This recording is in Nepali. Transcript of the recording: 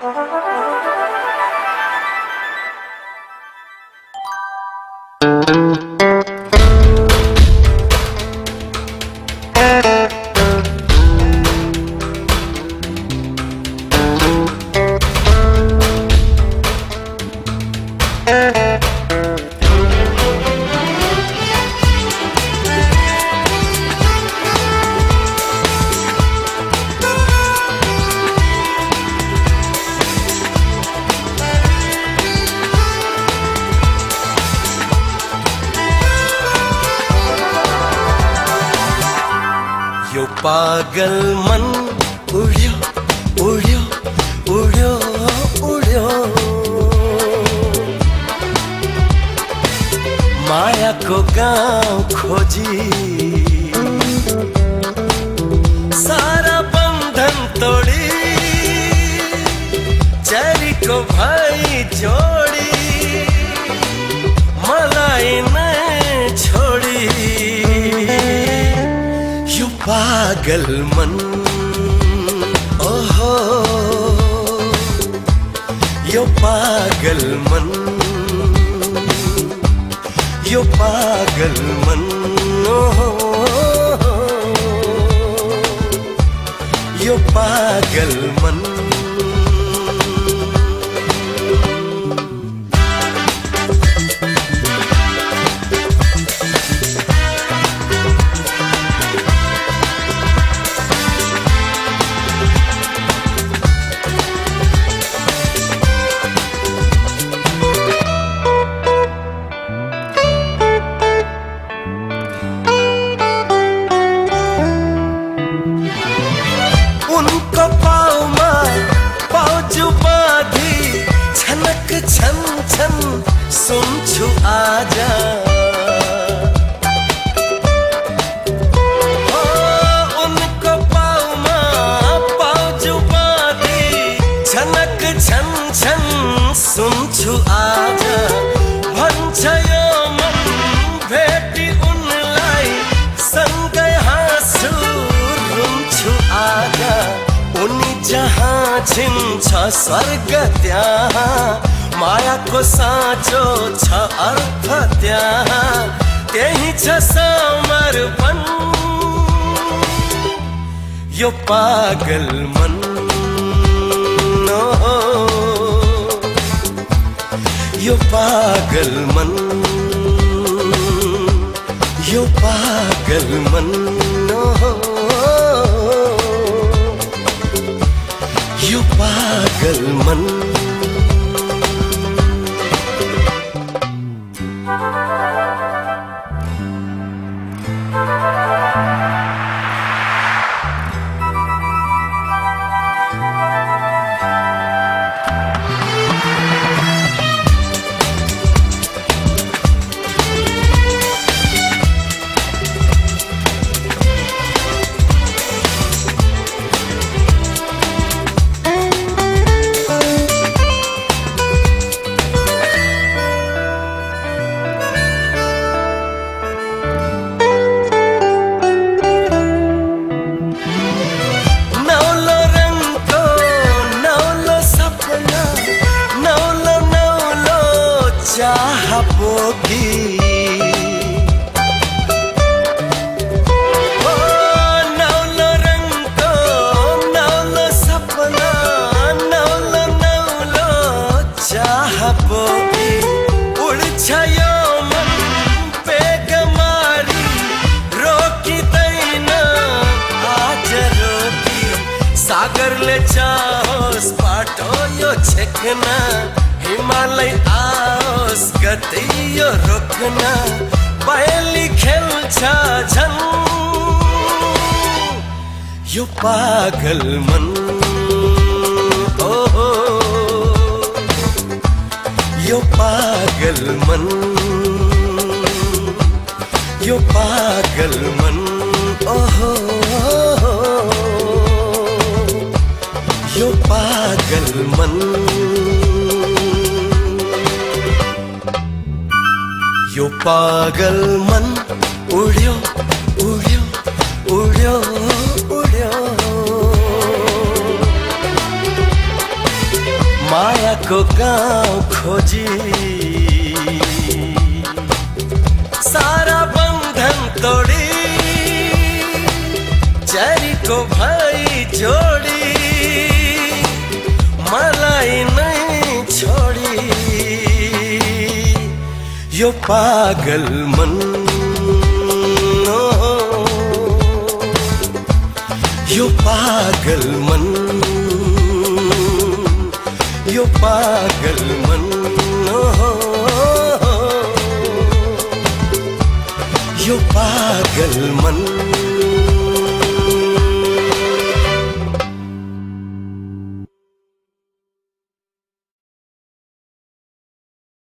啊啊啊啊 यो पागल मन उड्यो उड्यो उड्यो उड्यो। मायाको गाउँ खोजी। सारा बन्धन तोडी। चरीको भाइ जोडी। मलाई पागल मन। ओहो। यो पागल मन। यो पागल मन। ओहो। यो पागल उनको पाउमा पाउजु बाँधी छनक छन छन सुन्छु आज। छिन्छ स्वर्ग त्यहाँ। मायाको साँचो छ अर्थ त्यहाँ। त्यही छ समर्पण। यो पागल मन। यो पागल मन। यो पागल मन। पागल चाह पोगी ओ, नौलो रङको नौलो सपना नौलो नौलो चाह पोगी उड्छ यो मन बेगमारी रोकिँदैन आज रोकी। सागरले चाहोस् बाटो यो हिमालय आओस् गति यो रोक्न पहेली खेल्छ झन्। यो पागल मन। ओ यो पागल मन। यो पागल मन। ओहो। यो पागल मन। पागल मन उड्यो उड्यो उड्यो उड्यो। को गांव खोजी। यो पागल मन। यो पागल मन। यो पागल मन। यो पागल मन।